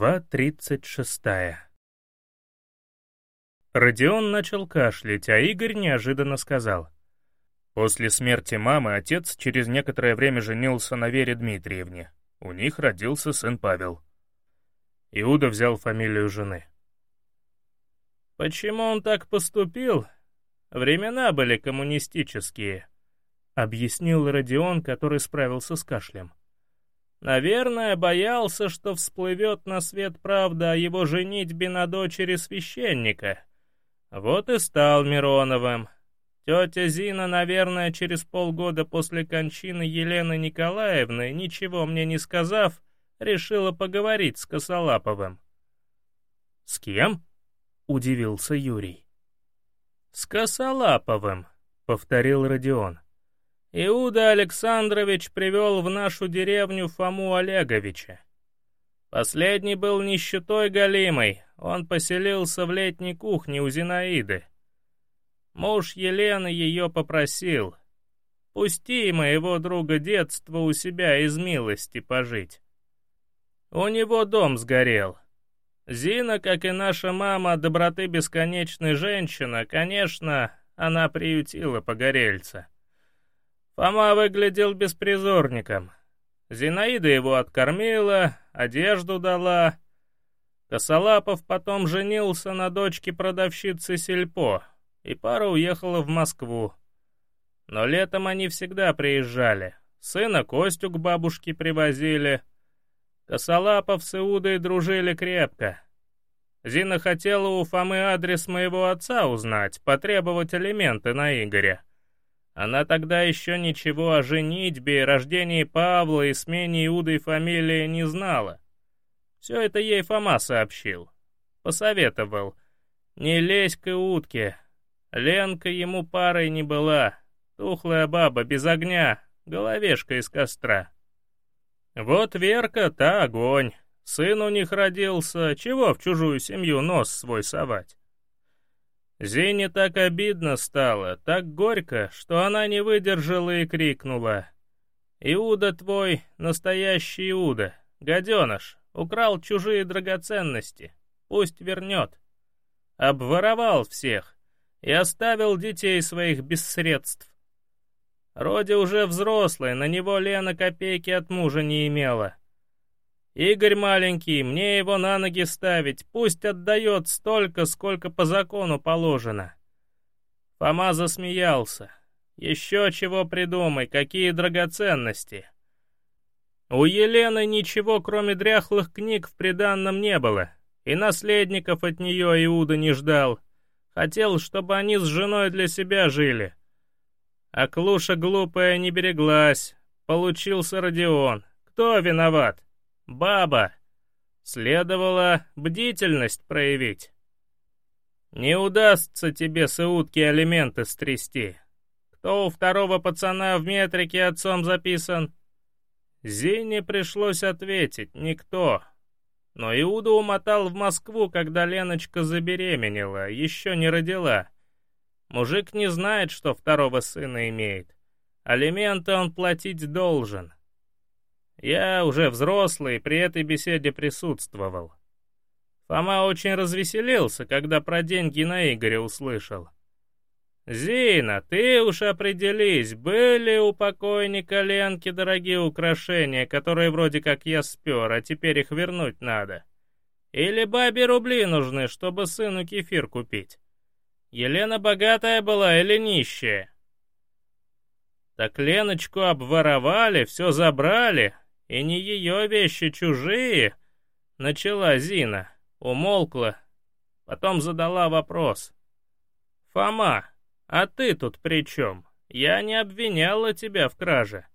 Глава 36 Родион начал кашлять, а Игорь неожиданно сказал. После смерти мамы отец через некоторое время женился на Вере Дмитриевне. У них родился сын Павел. Иуда взял фамилию жены. «Почему он так поступил? Времена были коммунистические», — объяснил Родион, который справился с кашлем. Наверное, боялся, что всплывет на свет правда о его женитьбе на дочери священника. Вот и стал Мироновым. Тетя Зина, наверное, через полгода после кончины Елены Николаевны, ничего мне не сказав, решила поговорить с Косолаповым. «С кем?» — удивился Юрий. «С Косолаповым», — повторил Родион. Иуда Александрович привел в нашу деревню Фому Олеговича. Последний был нищетой голимой, он поселился в летней кухне у Зинаиды. Муж Елены ее попросил, пусти моего друга детства у себя из милости пожить. У него дом сгорел. Зина, как и наша мама, доброты бесконечной женщина, конечно, она приютила погорельца. Фома выглядел беспризорником. Зинаида его откормила, одежду дала. Косолапов потом женился на дочке продавщицы Сельпо, и пара уехала в Москву. Но летом они всегда приезжали. Сына Костю к бабушке привозили. Косолапов с Иудой дружили крепко. Зина хотела у Фомы адрес моего отца узнать, потребовать элементы на Игоря. Она тогда еще ничего о женитьбе, рождении Павла и смене Иудой фамилии не знала. Все это ей Фома сообщил. Посоветовал. Не лезь к утке. Ленка ему парой не была. Тухлая баба, без огня, головешка из костра. Вот Верка, та огонь. Сын у них родился, чего в чужую семью нос свой совать? Зине так обидно стало, так горько, что она не выдержала и крикнула. «Иуда твой, настоящий Иуда, гаденыш, украл чужие драгоценности, пусть вернет. Обворовал всех и оставил детей своих без средств. Роди уже взрослый, на него Лена копейки от мужа не имела. Игорь маленький, мне его на ноги ставить, пусть отдает столько, сколько по закону положено. Фома засмеялся. Еще чего придумай, какие драгоценности. У Елены ничего, кроме дряхлых книг, в приданном не было, и наследников от нее Иуда не ждал. Хотел, чтобы они с женой для себя жили. А Клуша глупая не береглась. Получился Родион. Кто виноват? Баба! Следовало бдительность проявить. Не удастся тебе с утки алименты стрясти. Кто у второго пацана в метрике отцом записан? Зине пришлось ответить, никто. Но Иуда умотал в Москву, когда Леночка забеременела, еще не родила. Мужик не знает, что второго сына имеет. Алименты он платить должен. Я уже взрослый, при этой беседе присутствовал. Фома очень развеселился, когда про деньги на Игоря услышал. «Зина, ты уж определись, были у покойника Ленки дорогие украшения, которые вроде как я спер, а теперь их вернуть надо? Или бабе рубли нужны, чтобы сыну кефир купить? Елена богатая была или нищая?» «Так Леночку обворовали, все забрали, и не ее вещи чужие, начала Зина, умолкла, потом задала вопрос. «Фома, а ты тут при чем? Я не обвиняла тебя в краже».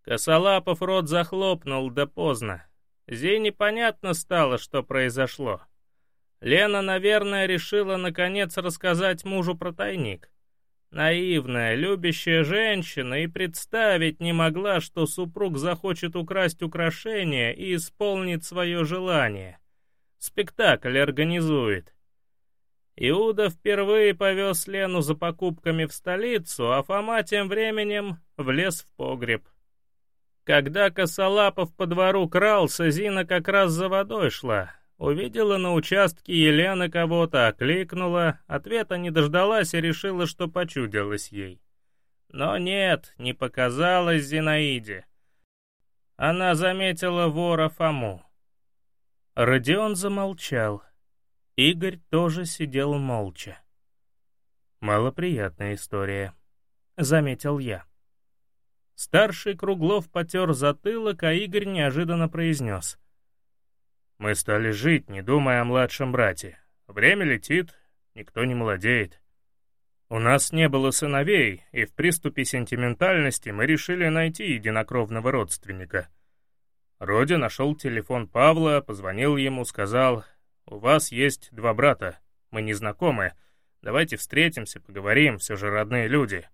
Косолапов рот захлопнул, да поздно. Зине понятно стало, что произошло. Лена, наверное, решила наконец рассказать мужу про тайник. Наивная, любящая женщина и представить не могла, что супруг захочет украсть украшение и исполнит свое желание. Спектакль организует. Иуда впервые повез Лену за покупками в столицу, а Фома тем временем влез в погреб. Когда Косолапов по двору крался, Зина как раз за водой шла. Увидела на участке Елены кого-то, окликнула, ответа не дождалась и решила, что почудилось ей. Но нет, не показалось Зинаиде. Она заметила вора Фому. Родион замолчал. Игорь тоже сидел молча. «Малоприятная история», — заметил я. Старший Круглов потер затылок, а Игорь неожиданно произнес. «Мы стали жить, не думая о младшем брате. Время летит, никто не молодеет. У нас не было сыновей, и в приступе сентиментальности мы решили найти единокровного родственника. Родя нашел телефон Павла, позвонил ему, сказал, «У вас есть два брата, мы не знакомы, давайте встретимся, поговорим, все же родные люди».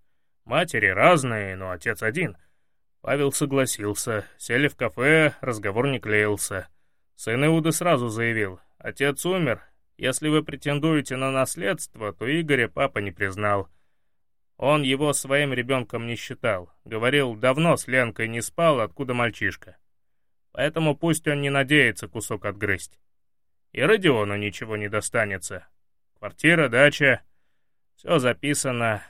Матери разные, но отец один. Павел согласился. Сели в кафе, разговор не клеился. Сын Иуда сразу заявил. Отец умер. Если вы претендуете на наследство, то Игоря папа не признал. Он его своим ребенком не считал. Говорил, давно с Ленкой не спал, откуда мальчишка. Поэтому пусть он не надеется кусок отгрызть. И Родиону ничего не достанется. Квартира, дача, все записано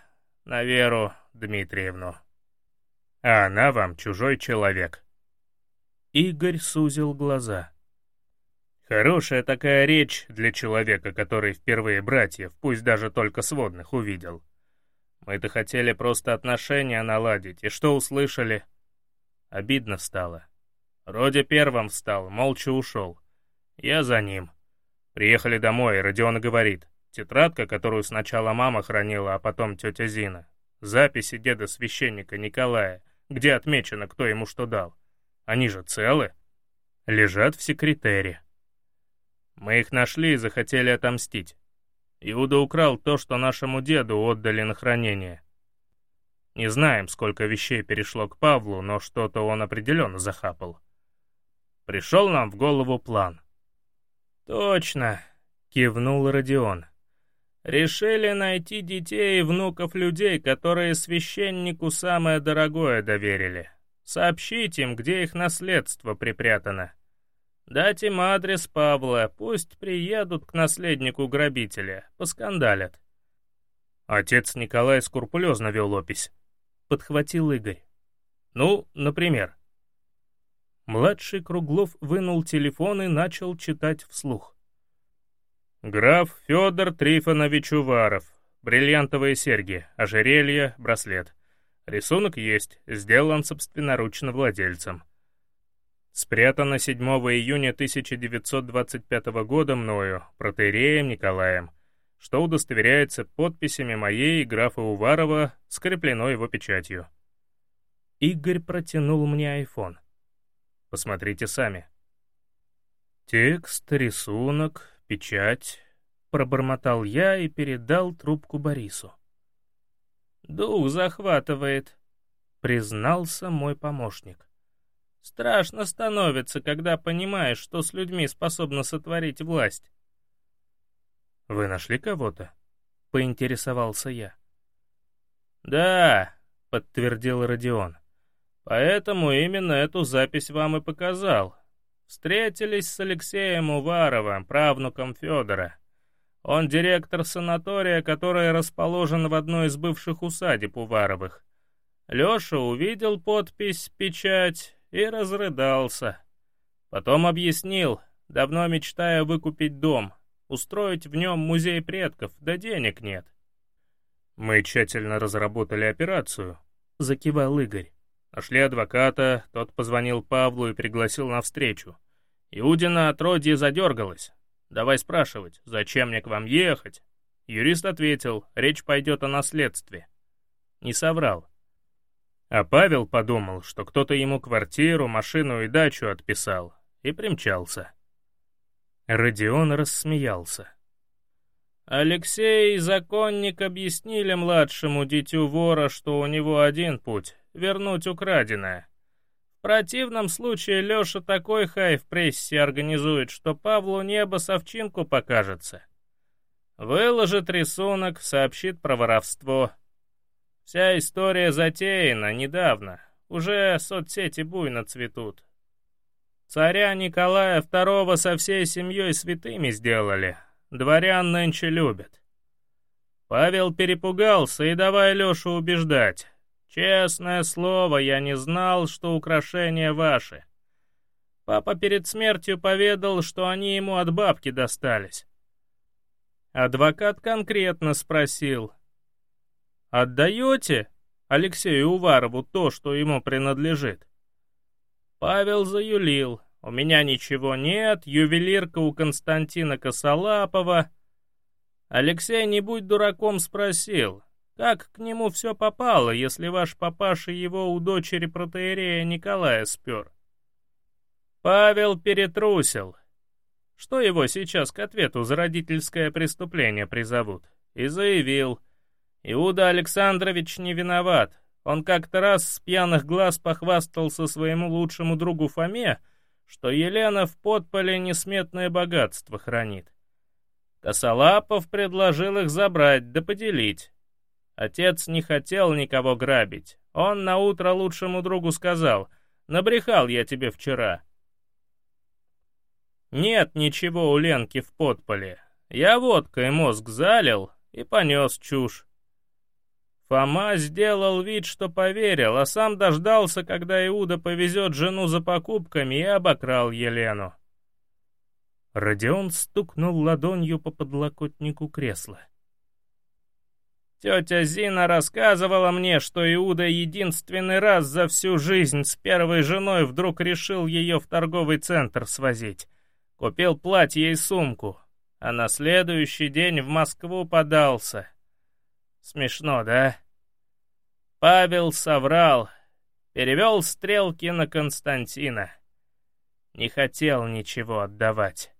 на Веру Дмитриевну. А она вам чужой человек. Игорь сузил глаза. Хорошая такая речь для человека, который впервые братьев, пусть даже только сводных, увидел. Мы-то хотели просто отношения наладить, и что услышали? Обидно стало. Родя первым встал, молча ушел. Я за ним. Приехали домой, и Родион говорит. Тетрадка, которую сначала мама хранила, а потом тетя Зина. Записи деда священника Николая, где отмечено, кто ему что дал. Они же целы. Лежат в секретере. Мы их нашли и захотели отомстить. Иуда украл то, что нашему деду отдали на хранение. Не знаем, сколько вещей перешло к Павлу, но что-то он определенно захапал. Пришел нам в голову план. «Точно», — кивнул Родион. Решили найти детей и внуков людей, которые священнику самое дорогое доверили. Сообщить им, где их наследство припрятано. Дать им адрес Павла, пусть приедут к наследнику грабителя, поскандалят. Отец Николай скрупулезно вел опись. Подхватил Игорь. Ну, например. Младший Круглов вынул телефон и начал читать вслух. Граф Федор Трифонович Уваров. Бриллиантовые серьги, ожерелье, браслет. Рисунок есть, сделан собственноручно владельцем. Спрятано 7 июня 1925 года мною, протеереем Николаем, что удостоверяется подписями моей и графа Уварова, скреплено его печатью. Игорь протянул мне айфон. Посмотрите сами. Текст, рисунок, печать», — пробормотал я и передал трубку Борису. «Дух захватывает», — признался мой помощник. «Страшно становится, когда понимаешь, что с людьми способна сотворить власть». «Вы нашли кого-то?» — поинтересовался я. «Да», — подтвердил Родион. «Поэтому именно эту запись вам и показал. Встретились с Алексеем Уваровым, правнуком Федора. Он директор санатория, который расположен в одной из бывших усадеб Уваровых. Леша увидел подпись «Печать» и разрыдался. Потом объяснил, давно мечтая выкупить дом, устроить в нем музей предков, да денег нет. «Мы тщательно разработали операцию», — закивал Игорь. Нашли адвоката, тот позвонил Павлу и пригласил на встречу. Иудина отродье задергалась. «Давай спрашивать, зачем мне к вам ехать?» Юрист ответил, речь пойдет о наследстве. Не соврал. А Павел подумал, что кто-то ему квартиру, машину и дачу отписал, и примчался. Родион рассмеялся. Алексей и законник объяснили младшему дитю вора, что у него один путь вернуть украденное. В противном случае Леша такой хай в прессе организует, что Павлу небо совчинку покажется. Выложит рисунок, сообщит про воровство. Вся история затеяна недавно. уже соцсети буйно цветут. Царя Николая II со всей семьей святыми сделали, дворян нынче любят. Павел перепугался и давай Лешу убеждать. Честное слово, я не знал, что украшения ваши. Папа перед смертью поведал, что они ему от бабки достались. Адвокат конкретно спросил. «Отдаете Алексею Уварову то, что ему принадлежит?» Павел заюлил. «У меня ничего нет, ювелирка у Константина Косолапова». Алексей, не будь дураком, спросил, как к нему все попало, если ваш папаша его у дочери протеерея Николая спер? Павел перетрусил. Что его сейчас к ответу за родительское преступление призовут? И заявил, Иуда Александрович не виноват. Он как-то раз с пьяных глаз похвастался своему лучшему другу Фоме, что Елена в подполе несметное богатство хранит. Косолапов предложил их забрать да поделить. Отец не хотел никого грабить. Он на утро лучшему другу сказал, «Набрехал я тебе вчера». Нет ничего у Ленки в подполе. Я водкой мозг залил и понес чушь. Фома сделал вид, что поверил, а сам дождался, когда Иуда повезет жену за покупками и обокрал Елену. Родион стукнул ладонью по подлокотнику кресла. Тетя Зина рассказывала мне, что Иуда единственный раз за всю жизнь с первой женой вдруг решил ее в торговый центр свозить. Купил платье и сумку, а на следующий день в Москву подался. Смешно, да? Павел соврал, перевел стрелки на Константина. Не хотел ничего отдавать.